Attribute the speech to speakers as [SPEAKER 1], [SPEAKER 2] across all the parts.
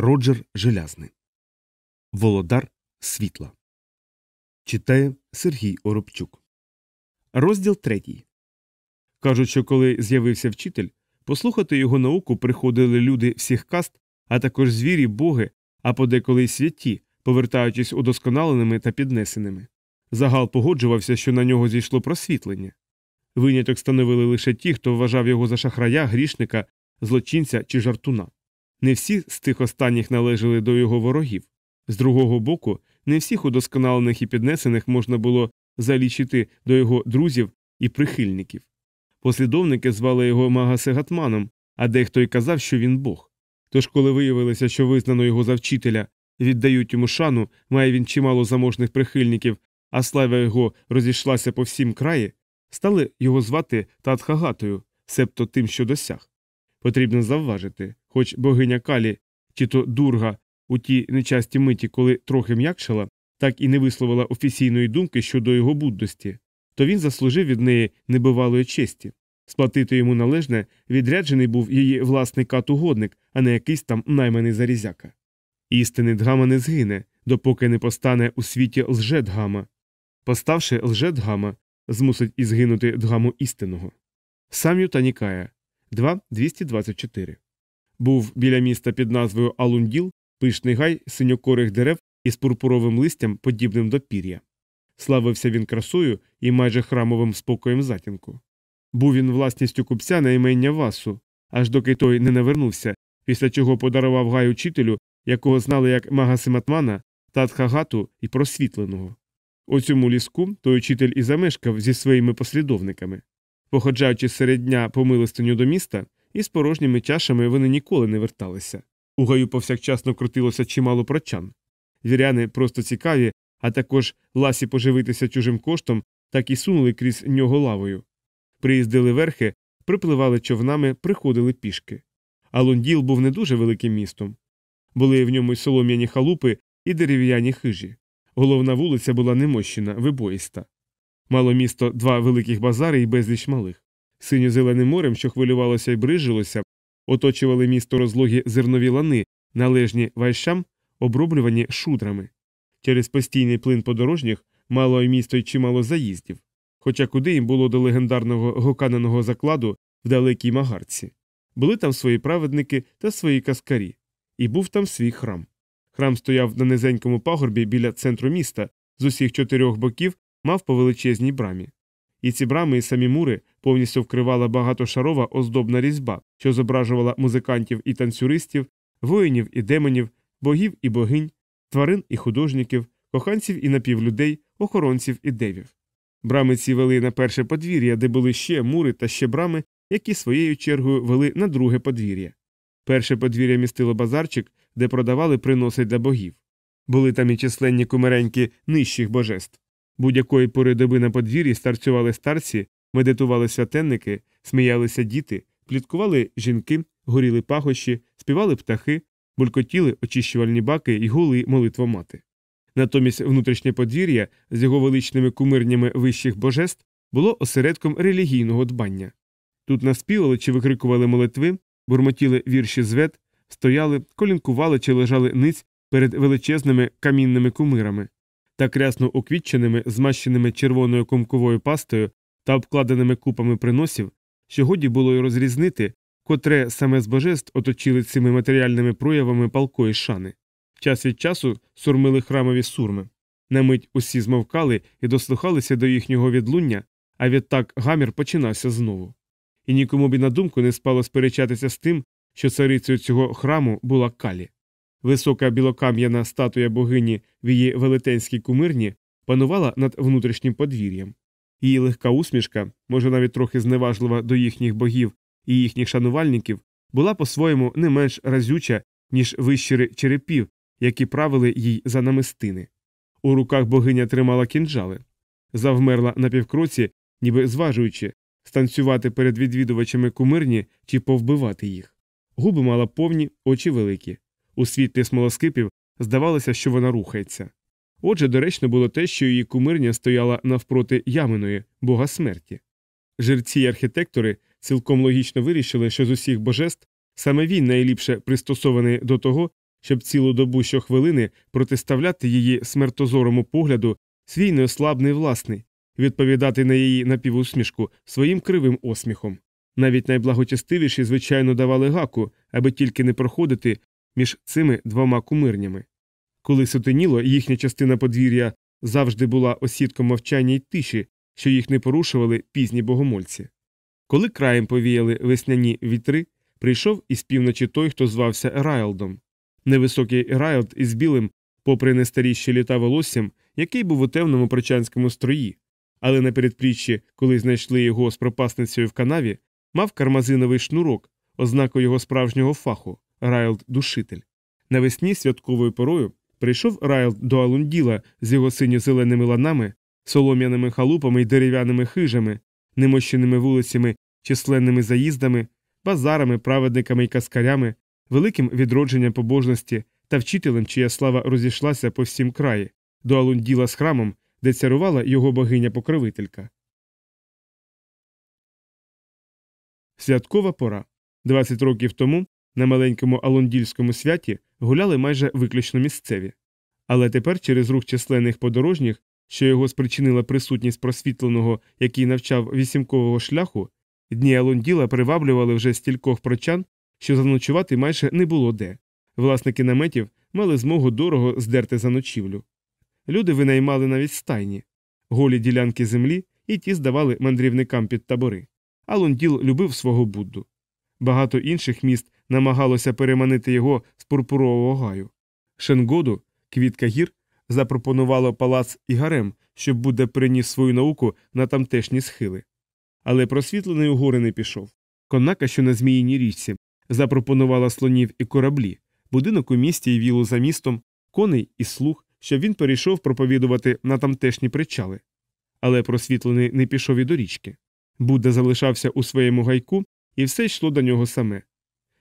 [SPEAKER 1] Роджер Желязний. Володар світла. Читає Сергій Оробчук. Розділ третій. Кажуть, що коли з'явився вчитель, послухати його науку приходили люди всіх каст, а також звірі, боги, а подеколи й святі, повертаючись удосконаленими та піднесеними. Загал погоджувався, що на нього зійшло просвітлення. Виняток становили лише ті, хто вважав його за шахрая, грішника, злочинця чи жартуна. Не всі з тих останніх належали до його ворогів. З другого боку, не всіх удосконалених і піднесених можна було залічити до його друзів і прихильників. Послідовники звали його Магасегатманом, а дехто й казав, що він Бог. Тож, коли виявилося, що визнано його за вчителя, віддають йому шану, має він чимало заможних прихильників, а слава його розійшлася по всім краї, стали його звати Татхагатою, себто тим, що досяг. Потрібно завважити, хоч богиня Калі, чи то дурга у ті нечасті миті, коли трохи м'якшала, так і не висловила офіційної думки щодо його буддості, то він заслужив від неї небивалої честі. Сплатити йому належне відряджений був її власний кат-угодник, а не якийсь там найманий зарізяка. Істинний Дгама не згине, допоки не постане у світі лже-Дгама. Поставши лже-Дгама, змусить і згинути Дгаму істинного. Сам'ю та Нікая 2.224 Був біля міста під назвою Алунділ пишний гай синьокорих дерев із пурпуровим листям, подібним до пір'я. Славився він красою і майже храмовим спокоєм затінку. Був він власністю купця на імення Васу, аж доки той не навернувся, після чого подарував гай учителю, якого знали як Магасиматмана, Татхагату і просвітленого. У цьому ліску той учитель і замешкав зі своїми послідовниками. Походжаючи серед дня по милостиню до міста, із порожніми чашами вони ніколи не верталися. У гаю повсякчасно крутилося чимало прочан. Віряни просто цікаві, а також ласі поживитися чужим коштом, так і сунули крізь нього лавою. Приїздили верхи, припливали човнами, приходили пішки. А Лонділ був не дуже великим містом. Були в ньому й солом'яні халупи і дерев'яні хижі. Головна вулиця була немощена, вибоїста. Мало місто два великих базари і безліч малих. Синьо-зеленим морем, що хвилювалося і брижилося, оточували місто розлогі зернові лани, належні вайшам, оброблювані шудрами. Через постійний плин подорожніх мало й місто й чимало заїздів, хоча куди їм було до легендарного гоканеного закладу в далекій магарці. Були там свої праведники та свої каскарі, і був там свій храм. Храм стояв на низенькому пагорбі біля центру міста, з усіх чотирьох боків мав по величезній брамі. І ці брами і самі мури повністю вкривала багатошарова оздобна різьба, що зображувала музикантів і танцюристів, воїнів і демонів, богів і богинь, тварин і художників, коханців і напівлюдей, охоронців і девів. Брами ці вели на перше подвір'я, де були ще мури та ще брами, які своєю чергою вели на друге подвір'я. Перше подвір'я містило базарчик, де продавали приноси для богів. Були там і численні кумиреньки нижчих божеств. Будь-якої пори доби на подвір'ї старцювали старці, медитували святенники, сміялися діти, пліткували жінки, горіли пахощі, співали птахи, булькотіли очищувальні баки і гули молитвомати. Натомість внутрішнє подвір'я з його величними кумирнями вищих божеств було осередком релігійного дбання. Тут наспівали чи викрикували молитви, бурмотіли вірші звет, стояли, колінкували чи лежали ниць перед величезними камінними кумирами та крясно уквітченими, змащеними червоною комковою пастою та обкладеними купами приносів, що годі було й розрізнити, котре саме з божеств оточили цими матеріальними проявами палкої шани. Час від часу сурмили храмові сурми. На мить усі змовкали і дослухалися до їхнього відлуння, а відтак гамір починався знову. І нікому б і на думку не спало сперечатися з тим, що царицею цього храму була калі. Висока білокам'яна статуя богині в її велетенській кумирні панувала над внутрішнім подвір'ям. Її легка усмішка, може навіть трохи зневажлива до їхніх богів і їхніх шанувальників, була по-своєму не менш разюча, ніж вищири черепів, які правили їй за намистини. У руках богиня тримала кінжали, завмерла на півкроці, ніби зважуючи, станцювати перед відвідувачами кумирні чи повбивати їх. Губи мала повні, очі великі. У світлі смолоскипів здавалося, що вона рухається. Отже, доречно було те, що її кумирня стояла навпроти яминої, бога смерті. Жерці й архітектори цілком логічно вирішили, що з усіх божеств саме він найліпше пристосований до того, щоб цілу добу щохвилини протиставляти її смертозорому погляду свій неослабний власний, відповідати на її напівусмішку своїм кривим осміхом. Навіть найблагочестивіші, звичайно, давали гаку, аби тільки не проходити між цими двома кумирнями. Коли сутеніло, їхня частина подвір'я завжди була осідком мовчання й тиші, що їх не порушували пізні богомольці. Коли краєм повіяли весняні вітри, прийшов із півночі той, хто звався Райлдом. Невисокий Райлд із білим, попри нестарі ще літа волоссям, який був у темному прочанському строї, але на передпліччі, коли знайшли його з пропасницею в канаві, мав кармазиновий шнурок, ознаку його справжнього фаху Райлд душитель. Навесні святковою порою прийшов Райлд до Алунділа з його синьо-зеленими ланами, солом'яними халупами й дерев'яними хижами, немощеними вулицями, численними заїздами, базарами, праведниками й каскарями, великим відродженням побожності та вчителем, чия слава розійшлася по всім краї, до Алунділа з храмом, де царувала його богиня-покровителька. Святкова пора. 20 років тому на маленькому алондільському святі гуляли майже виключно місцеві. Але тепер через рух численних подорожніх, що його спричинила присутність просвітленого, який навчав вісімкового шляху, дні Алонділа приваблювали вже стількох прочан, що заночувати майже не було де. Власники наметів мали змогу дорого здерти за ночівлю. Люди винаймали навіть стайні, голі ділянки землі і ті здавали мандрівникам під табори. Алонділ любив свого Будду. Багато інших міст намагалося переманити його з пурпурового гаю. Шенгоду, квітка гір, запропонувало палац і гарем, щоб Будда приніс свою науку на тамтешні схили. Але просвітлений у гори не пішов. Конака, що на Зміїній річці, запропонувала слонів і кораблі, будинок у місті і вілу за містом, коней і слух, щоб він перейшов проповідувати на тамтешні причали. Але просвітлений не пішов і до річки. Будда залишався у своєму гайку, і все йшло до нього саме.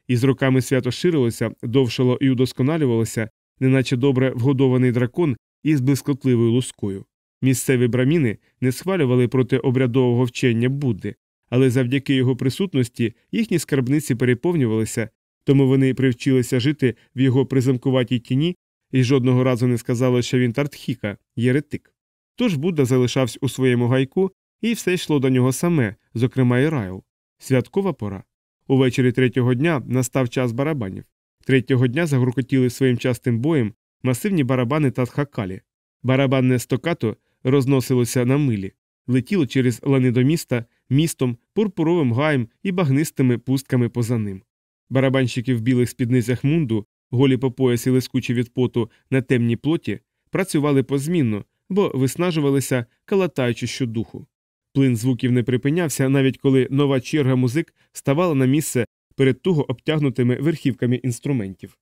[SPEAKER 1] І з роками свято ширилося, довшало і удосконалювалося, неначе добре вгодований дракон із блискотливою лускою. Місцеві браміни не схвалювали проти обрядового вчення Будди, але завдяки його присутності їхні скарбниці переповнювалися, тому вони привчилися жити в його призамкуватій тіні і жодного разу не сказали, що він тартхіка, єретик. Тож Будда залишався у своєму гайку, і все йшло до нього саме, зокрема і райл. Святкова пора. Увечері третього дня настав час барабанів. Третього дня загрукотіли своїм частим боєм масивні барабани та тхакалі. Барабанне стокато розносилося на милі, летіло через лани до міста, містом, пурпуровим гаєм і багнистими пустками поза ним. Барабанщики в білих спідницях мунду, голі по поясі лискучі від поту на темній плоті, працювали позмінно, бо виснажувалися, калатаючи щодуху. Плин звуків не припинявся, навіть коли нова черга музик ставала на місце перед туго обтягнутими верхівками інструментів.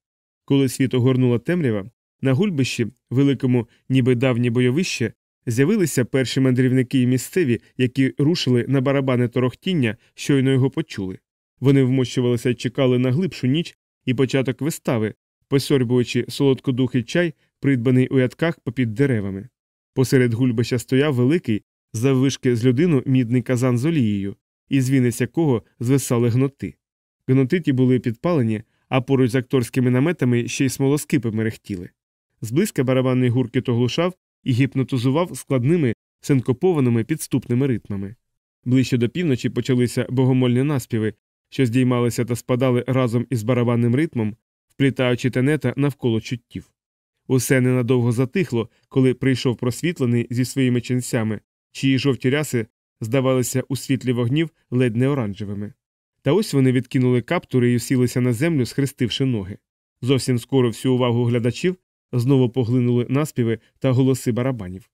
[SPEAKER 1] Коли світ огорнула темрява, на гульбищі, великому, ніби давнє бойовище, з'явилися перші мандрівники і місцеві, які рушили на барабани торохтіння, щойно його почули. Вони вмощувалися й чекали на глибшу ніч і початок вистави, посьорбуючи солодкодухий чай, придбаний у ядках попід деревами. Посеред гульбища стояв великий, заввишки з людину мідний казан з олією, із вінець якого звисали гноти. Гноти ті були підпалені, а поруч з акторськими наметами ще й смолоскипи мерехтіли. Зблизька барабанний гуркіт оглушав і гіпнотизував складними, синкопованими підступними ритмами. Ближче до півночі почалися богомольні наспіви, що здіймалися та спадали разом із барабанним ритмом, вплітаючи тенета навколо чуттів. Усе ненадовго затихло, коли прийшов просвітлений зі своїми ченцями, чиї жовті ряси здавалися у світлі вогнів ледь не оранжевими. Та ось вони відкинули каптури і усілися на землю, схрестивши ноги. Зовсім скоро всю увагу глядачів знову поглинули наспіви та голоси барабанів.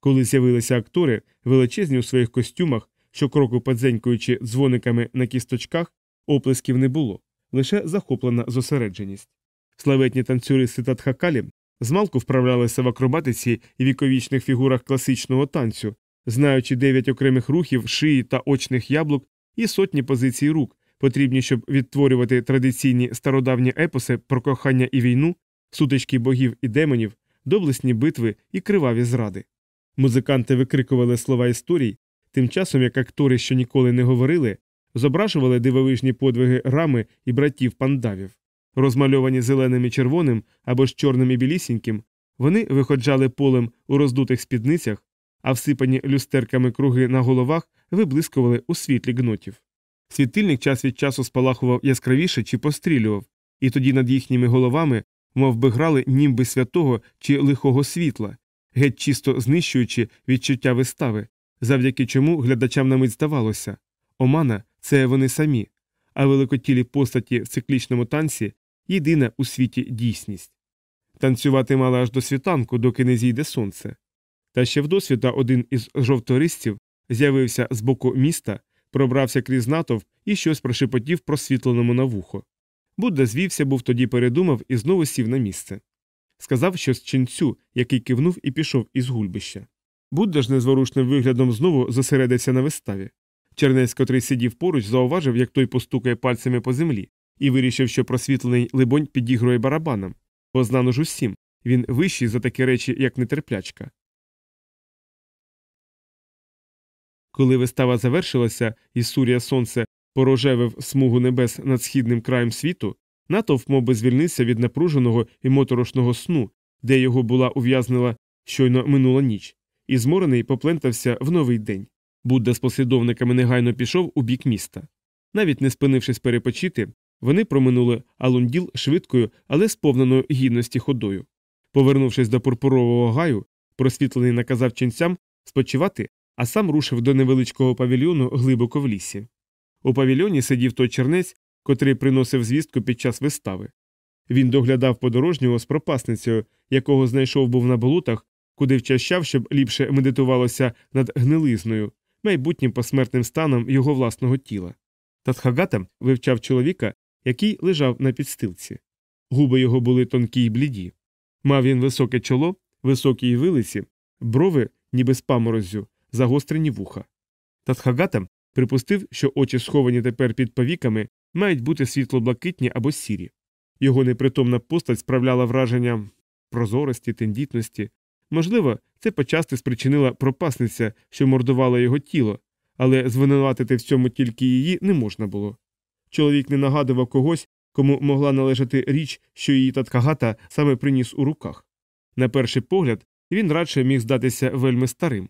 [SPEAKER 1] Коли з'явилися актори, величезні у своїх костюмах, що кроку подзенькуючи дзвониками на кісточках, оплесків не було, лише захоплена зосередженість. Славетні танцюристи та тхакалі змалку вправлялися в акробатиці і віковічних фігурах класичного танцю, знаючи дев'ять окремих рухів, шиї та очних яблук і сотні позицій рук, потрібні, щоб відтворювати традиційні стародавні епоси про кохання і війну, сутички богів і демонів, доблесні битви і криваві зради. Музиканти викрикували слова історій, тим часом як актори, що ніколи не говорили, зображували дивовижні подвиги рами і братів пандавів. Розмальовані зеленим і червоним або ж чорним і білісіньким, вони виходжали полем у роздутих спідницях, а всипані люстерками круги на головах виблискували у світлі гнотів. Світильник час від часу спалахував яскравіше чи пострілював, і тоді над їхніми головами мов би грали німби святого чи лихого світла, геть чисто знищуючи відчуття вистави, завдяки чому глядачам на мить здавалося омана це вони самі, а великотілі постаті в циклічному танці єдина у світі дійсність. Танцювати мали аж до світанку, доки не зійде сонце. Та ще вдосвіта один із жовтористів з'явився з боку міста, пробрався крізь натовп і щось прошепотів просвітленому на вухо. Будда звівся, був тоді передумав і знову сів на місце. Сказав щось ченцю, який кивнув і пішов із гульбища. Будда ж незворушним виглядом знову зосередився на виставі. Чернець, котрий сидів поруч, зауважив, як той постукає пальцями по землі, і вирішив, що просвітлений либонь підігрує барабаном, бо знано ж усім він вищий за такі речі, як нетерплячка. Коли вистава завершилася, і Сурія сонце порожевив смугу небес над східним краєм світу, натовп мовби звільнився від напруженого і моторошного сну, де його була ув'язнила щойно минула ніч, і зморений поплентався в новий день. Будда з послідовниками негайно пішов у бік міста. Навіть не спинившись перепочити, вони проминули Алунділ швидкою, але сповненою гідності ходою. Повернувшись до пурпурового гаю, просвітлений наказав ченцям спочивати, а сам рушив до невеличкого павільйону глибоко в лісі. У павільйоні сидів той чернець, котрий приносив звістку під час вистави. Він доглядав подорожнього з пропасницею, якого знайшов був на болотах, куди вчащав, щоб ліпше медитувалося над гнилизною, майбутнім посмертним станом його власного тіла. Татхагата вивчав чоловіка, який лежав на підстилці. Губи його були тонкі й бліді. Мав він високе чоло, високі вилиці, брови, ніби з паморозю, загострені вуха. Татхагата припустив, що очі, сховані тепер під повіками, мають бути світло-блакитні або сірі. Його непритомна постать справляла враження прозорості, тендітності. Можливо, це почасти спричинила пропасниця, що мордувала його тіло, але звинуватити в цьому тільки її не можна було. Чоловік не нагадував когось, кому могла належати річ, що її таткагата саме приніс у руках. На перший погляд, він радше міг здатися вельми старим.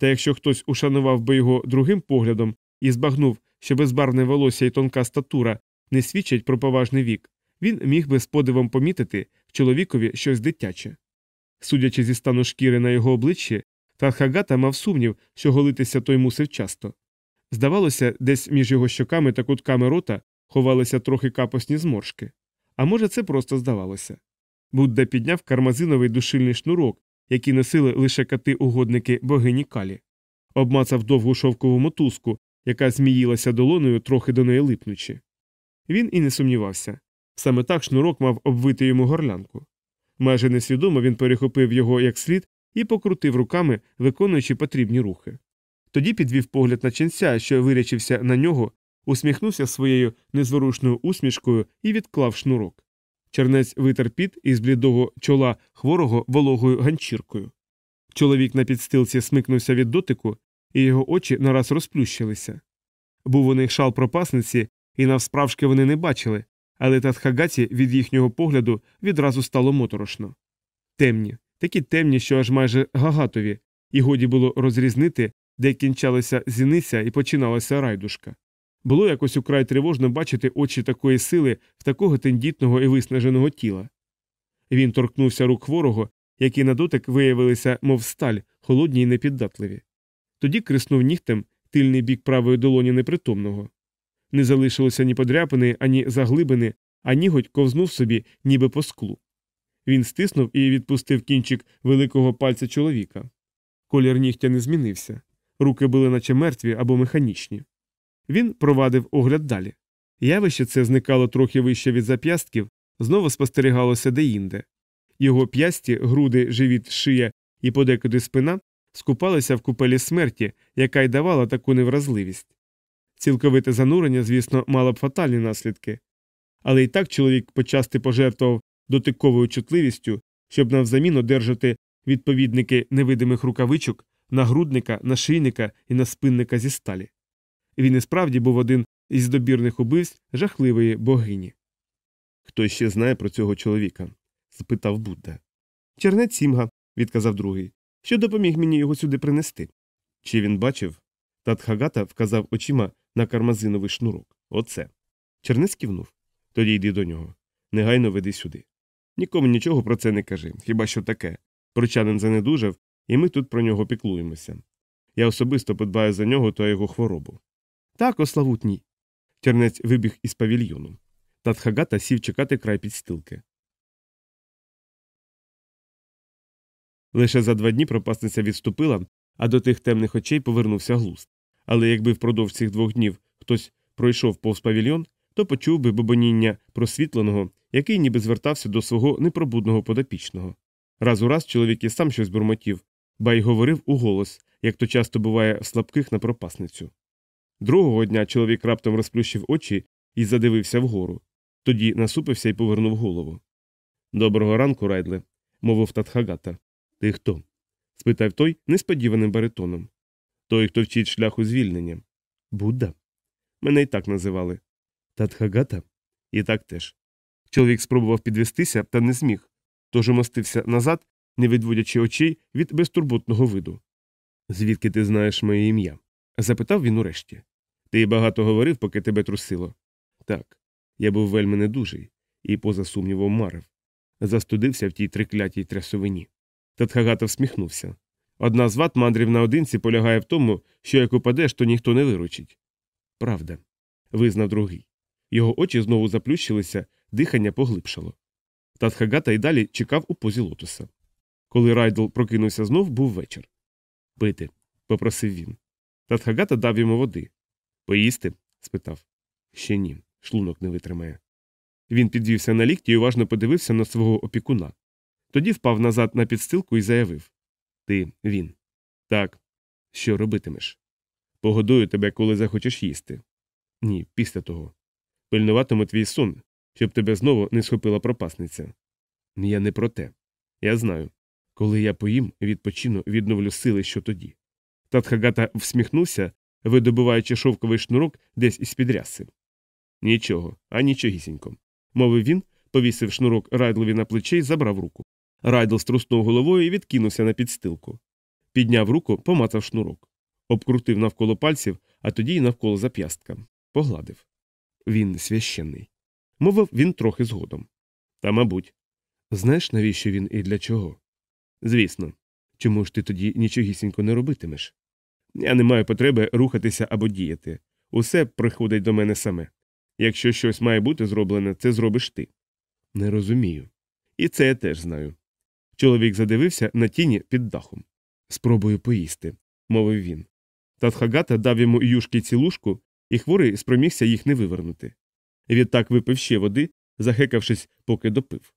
[SPEAKER 1] Та якщо хтось ушанував би його другим поглядом і збагнув, що безбарвне волосся і тонка статура не свідчать про поважний вік, він міг би з подивом помітити чоловікові щось дитяче. Судячи зі стану шкіри на його обличчі, Тархагата мав сумнів, що голитися той мусив часто. Здавалося, десь між його щоками та кутками рота ховалися трохи капосні зморшки. А може, це просто здавалося. Будда підняв кармазиновий душильний шнурок, який носили лише кати угодники богині Калі, обмацав довгу шовкову мотузку, яка зміїлася долоною, трохи до неї липнучи. Він і не сумнівався. Саме так шнурок мав обвити йому горлянку. Майже несвідомо він перехопив його як слід і покрутив руками, виконуючи потрібні рухи. Тоді підвів погляд на ченця, що вирячився на нього, усміхнувся своєю незворушною усмішкою і відклав шнурок. Чернець витер піт із блідого чола хворого вологою ганчіркою. Чоловік на підстилці смикнувся від дотику, і його очі нараз розплющилися. Був у них шал пропасниці, і навсправжки вони не бачили, але Татхагаті від їхнього погляду відразу стало моторошно. Темні, такі темні, що аж майже гагатові, і годі було розрізнити, де кінчалася зіниця і починалася райдушка. Було якось украй тривожно бачити очі такої сили в такого тендітного і виснаженого тіла. Він торкнувся рук хворого, які на дотик виявилися, мов сталь, холодні й непіддатливі. Тоді криснув нігтем тильний бік правої долоні непритомного. Не залишилося ні подряпини, ані заглибини, а ніготь ковзнув собі, ніби по склу. Він стиснув і відпустив кінчик великого пальця чоловіка. Колір нігтя не змінився. Руки були наче мертві або механічні. Він провадив огляд далі. Явище це зникало трохи вище від зап'ястків, знову спостерігалося деінде. Його п'ясті, груди, живіт, шия і подекуди спина скупалися в купелі смерті, яка й давала таку невразливість. Цілковите занурення, звісно, мало б фатальні наслідки. Але й так чоловік почасти пожертвував дотиковою чутливістю, щоб навзамін одержати відповідники невидимих рукавичок, нагрудника, нашийника і наспинника зі сталі. Він і справді був один із добірних убивств жахливої богині. Хто ще знає про цього чоловіка? спитав Будда. Чернець Сімга, відказав другий, що допоміг мені його сюди принести. Чи він бачив? Татхагата вказав очима на кармазиновий шнурок. Оце. Чернець кивнув. Тоді йди до нього. Негайно веди сюди. Нікому нічого про це не кажи, хіба що таке. Прочанин занедужав, і ми тут про нього піклуємося. Я особисто подбаю за нього та його хворобу. Так, ославутній. Чернець вибіг із павільйону. Татхагата сів чекати край підстилки. Лише за два дні пропасниця відступила, а до тих темних очей повернувся глузд. Але якби впродовж цих двох днів хтось пройшов повз павільйон, то почув би бобоніння просвітленого, який ніби звертався до свого непробудного подопічного. Раз у раз чоловік і сам щось бурмотів, ба й говорив у голос, як то часто буває в слабких на пропасницю. Другого дня чоловік раптом розплющив очі і задивився вгору. Тоді насупився і повернув голову. Доброго ранку, райдле, мовив Татхагата. Ти хто? спитав той несподіваним баритоном. Той, хто вчить шляху звільнення. Будда. Мене й так називали. Татхагата? І так теж. Чоловік спробував підвестися, та не зміг, тож умостився назад, не відводячи очей від безтурботного виду. Звідки ти знаєш моє ім'я? Запитав він урешті. Ти багато говорив, поки тебе трусило. Так, я був вельми недужий і, поза сумнівом, марив. Застудився в тій триклятій трясовині. Татхагата всміхнувся. Одна з вад мандрів наодинці полягає в тому, що як упадеш, то ніхто не виручить. Правда, визнав другий. Його очі знову заплющилися, дихання поглибшало. Татхагата й далі чекав у позі лотоса. Коли Райлд прокинувся знов, був вечір. Пити, попросив він. Татхагата дав йому води. Поїсти? спитав. Ще ні, шлунок не витримає. Він підвівся на лікті і уважно подивився на свого опікуна. Тоді впав назад на підстилку і заявив Ти він. Так. Що робитимеш? Погодую тебе, коли захочеш їсти. Ні, після того. Пильнуватиму твій сон, щоб тебе знову не схопила пропасниця. Я не про те. Я знаю. Коли я поїм, відпочину, відновлю сили, що тоді. Татхагата всміхнувся, видобуваючи шовковий шнурок десь із-під ряси. Нічого, а нічогісінько. Мовив він, повісив шнурок райдлові на плече і забрав руку. Райдл струснув головою і відкинувся на підстилку. Підняв руку, помацав шнурок, обкрутив навколо пальців, а тоді й навколо зап'ястка. Погладив. Він священний. Мовив він трохи згодом. Та, мабуть. Знаєш, навіщо він і для чого? Звісно. Чому ж ти тоді нічогісінько не робитимеш? Я не маю потреби рухатися або діяти. Усе приходить до мене саме. Якщо щось має бути зроблене, це зробиш ти. Не розумію. І це я теж знаю. Чоловік задивився на тіні під дахом. Спробую поїсти, мовив він. Татхагата дав йому юшки цілушку, і хворий спромігся їх не вивернути. Відтак випив ще води, захекавшись, поки допив.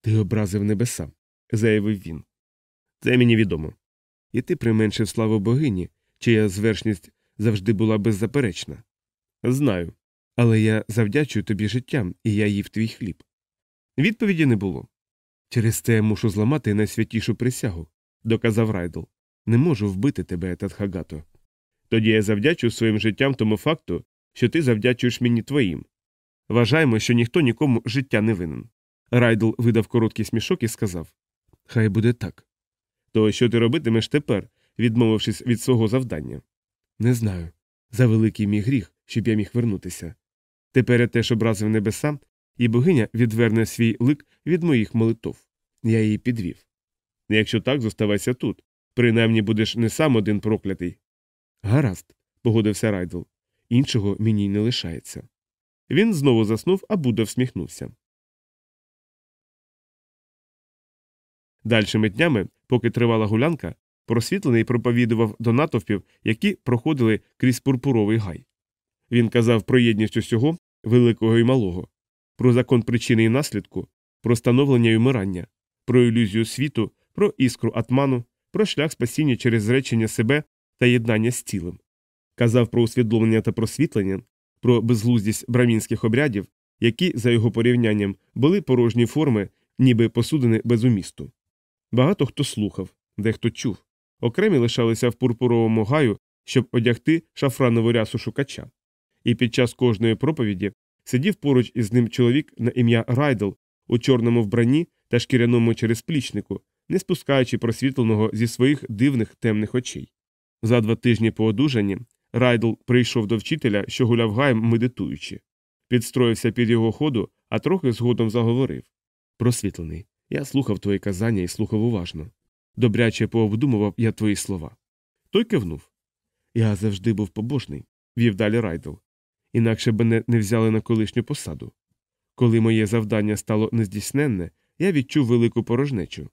[SPEAKER 1] Ти образив небеса, заявив він. Це мені відомо. І ти применшив славу богині, чия звершність завжди була беззаперечна. Знаю. Але я завдячую тобі життям, і я їв твій хліб. Відповіді не було. Через це я мушу зламати найсвятішу присягу, доказав Райдл. Не можу вбити тебе, Татхагато. Тоді я завдячую своїм життям тому факту, що ти завдячуєш мені твоїм. Вважаємо, що ніхто нікому життя не винен. Райдл видав короткий смішок і сказав Хай буде так. То що ти робитимеш тепер, відмовившись від свого завдання? Не знаю. За великий мій гріх, щоб я міг вернутися. Тепер я теж образив небеса, і богиня відверне свій лик від моїх молитов. Я її підвів. Якщо так, зоставайся тут. Принаймні будеш не сам один проклятий. Гаразд, погодився Райдл. Іншого мені й не лишається. Він знову заснув, а Будда всміхнувся. Дальшими днями, поки тривала гулянка, просвітлений проповідував до натовпів, які проходили крізь пурпуровий гай. Він казав про єдність усього, великого і малого, про закон причини і наслідку, про становлення і вмирання, про ілюзію світу, про іскру атману, про шлях спасіння через зречення себе та єднання з цілим. Казав про усвідомлення та просвітлення, про безглуздість брамінських обрядів, які, за його порівнянням, були порожні форми, ніби посудини без умісту. Багато хто слухав, дехто чув. Окремі лишалися в пурпуровому гаю, щоб одягти шафранову рясу шукача. І під час кожної проповіді Сидів поруч із ним чоловік на ім'я Райдл у чорному вбранні та шкіряному черезплічнику, не спускаючи просвітленого зі своїх дивних темних очей. За два тижні по одужанні Райдл прийшов до вчителя, що гуляв гаєм, медитуючи, підстроївся під його ходу, а трохи згодом заговорив. Просвітлений, я слухав твої казання і слухав уважно. Добряче пообдумував я твої слова. Той кивнув. Я завжди був побожний, вів далі Райдл. Інакше б мене не взяли на колишню посаду. Коли моє завдання стало нездійсненне, я відчув велику порожнечу.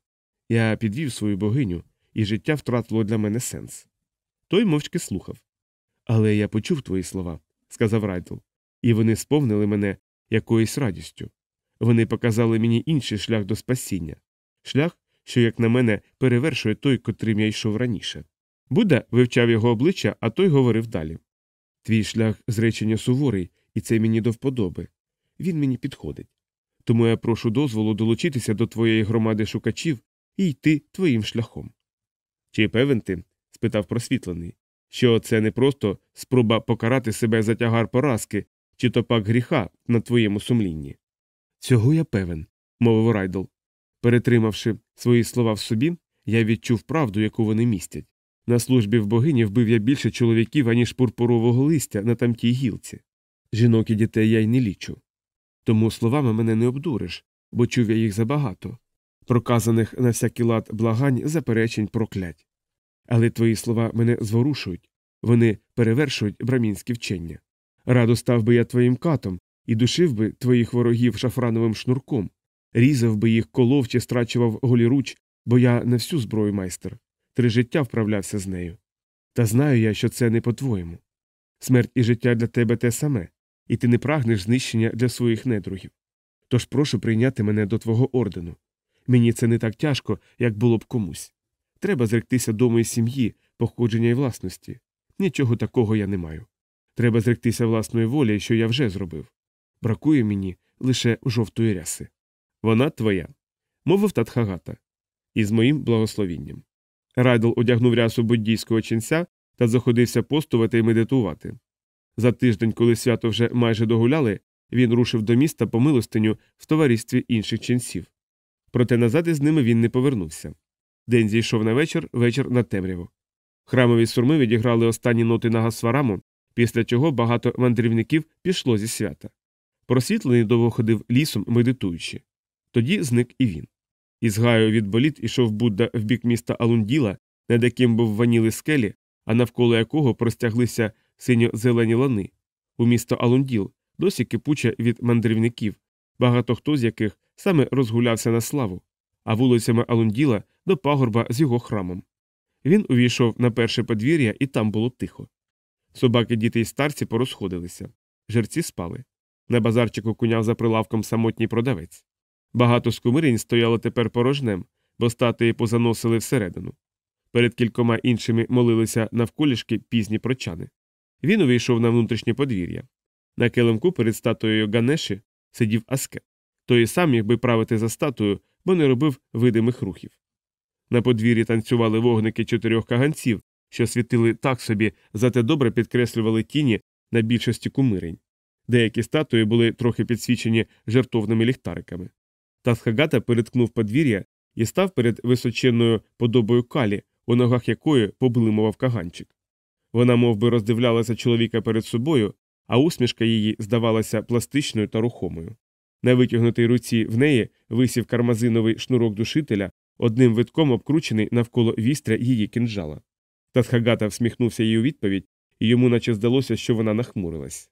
[SPEAKER 1] Я підвів свою богиню, і життя втратило для мене сенс. Той мовчки слухав. Але я почув твої слова, сказав Райдл, і вони сповнили мене якоюсь радістю. Вони показали мені інший шлях до спасіння, шлях, що, як на мене, перевершує той, котрим я йшов раніше. Будда вивчав його обличчя, а той говорив далі. Твій шлях зречення суворий, і це мені до вподоби. Він мені підходить. Тому я прошу дозволу долучитися до твоєї громади шукачів і йти твоїм шляхом. Чи певен ти? спитав просвітлений, що це не просто спроба покарати себе за тягар поразки, чи то пак гріха на твоєму сумлінні. Цього я певен, мовив Райдл. Перетримавши свої слова в собі, я відчув правду, яку вони містять. На службі в богині вбив я більше чоловіків, аніж пурпурового листя на тамтій гілці. Жінок і дітей я й не лічу. Тому словами мене не обдуриш, бо чув я їх забагато, проказаних на всякий лад благань, заперечень, проклять. Але твої слова мене зворушують, вони перевершують брамінські вчення. Радо став би я твоїм катом і душив би твоїх ворогів шафрановим шнурком, різав би їх, колов чи страчував голіруч, бо я не всю зброю майстер, три життя вправлявся з нею. Та знаю я, що це не по-твоєму. Смерть і життя для тебе те саме, і ти не прагнеш знищення для своїх недругів. Тож прошу прийняти мене до твого ордену. Мені це не так тяжко, як було б комусь. Треба зректися дому і сім'ї, походження і власності. Нічого такого я не маю. Треба зректися власної волі, що я вже зробив. Бракує мені лише жовтої ряси. Вона твоя, мовив Татхагата, із моїм благословінням. Райдл одягнув рясу буддійського ченця та заходився постувати і медитувати. За тиждень, коли свято вже майже догуляли, він рушив до міста по милостиню в товаристві інших ченців. Проте назад із ними він не повернувся. День зійшов на вечір, вечір на темряву. Храмові сурми відіграли останні ноти на гасвараму, після чого багато мандрівників пішло зі свята. Просвітлений довго ходив лісом, медитуючи. Тоді зник і він. Із гаю від боліт ішов Будда в бік міста Алунділа, над яким був ваніли скелі, а навколо якого простяглися синьо-зелені лани. У місто Алунділ досі кипуче від мандрівників, багато хто з яких саме розгулявся на славу, а вулицями Алунділа до пагорба з його храмом. Він увійшов на перше подвір'я, і там було тихо. Собаки, діти й старці порозходилися. Жерці спали. На базарчику куняв за прилавком самотній продавець. Багато скумирінь стояло тепер порожнем, бо статуї позаносили всередину. Перед кількома іншими молилися навколішки пізні прочани. Він увійшов на внутрішнє подвір'я. На килимку перед статуєю Ганеші сидів аскет. Той сам міг би правити за статую, бо не робив видимих рухів. На подвір'ї танцювали вогники чотирьох каганців, що світили так собі, зате добре підкреслювали тіні на більшості кумирень. Деякі статуї були трохи підсвічені жертовними ліхтариками. Тасхагата переткнув подвір'я і став перед височенною подобою калі, у ногах якої поблимував каганчик. Вона мов би, роздивлялася чоловіка перед собою, а усмішка її здавалася пластичною та рухомою. На витягнутій руці в неї висів кармазиновий шнурок душителя, одним витком обкручений навколо вістря її кинджала. Тасхагата всміхнувся їй у відповідь, і йому наче здалося, що вона нахмурилась.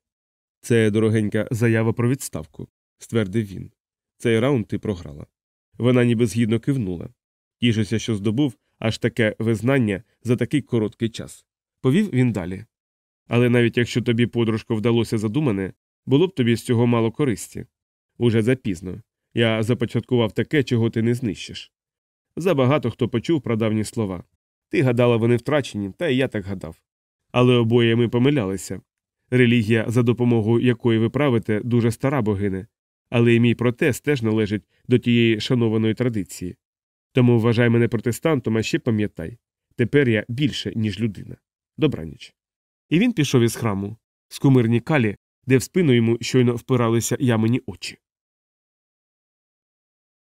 [SPEAKER 1] Це дорогенька заява про відставку, ствердив він. Цей раунд ти програла. Вона ніби згідно кивнула. Тішуся, що здобув аж таке визнання за такий короткий час. Повів він далі. Але навіть якщо тобі, подружко, вдалося задумане, було б тобі з цього мало користі. Уже запізно. Я започаткував таке, чого ти не знищиш. Забагато хто почув прадавні слова. Ти гадала, вони втрачені, та і я так гадав. Але обоє ми помилялися. Релігія, за допомогою якої ви правите, дуже стара богине, але і мій протест теж належить до тієї шанованої традиції. Тому вважай мене протестантом, а ще пам'ятай тепер я більше, ніж людина. Добраніч. І він пішов із храму. з кумирні калі де в спину йому щойно впиралися ямені очі.